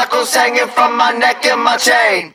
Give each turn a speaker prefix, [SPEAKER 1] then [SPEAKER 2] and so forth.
[SPEAKER 1] knuckles hanging from my neck and my chain.